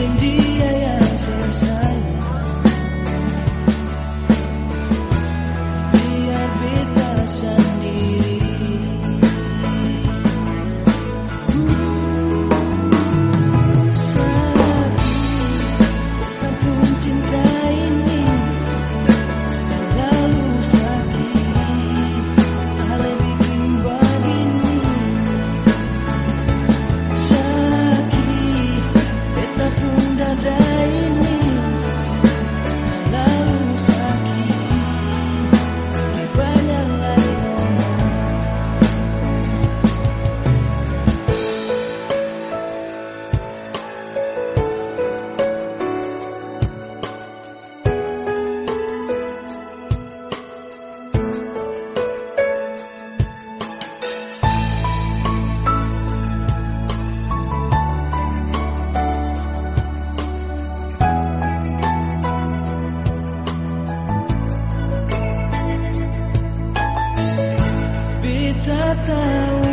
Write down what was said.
Bidin tak tahu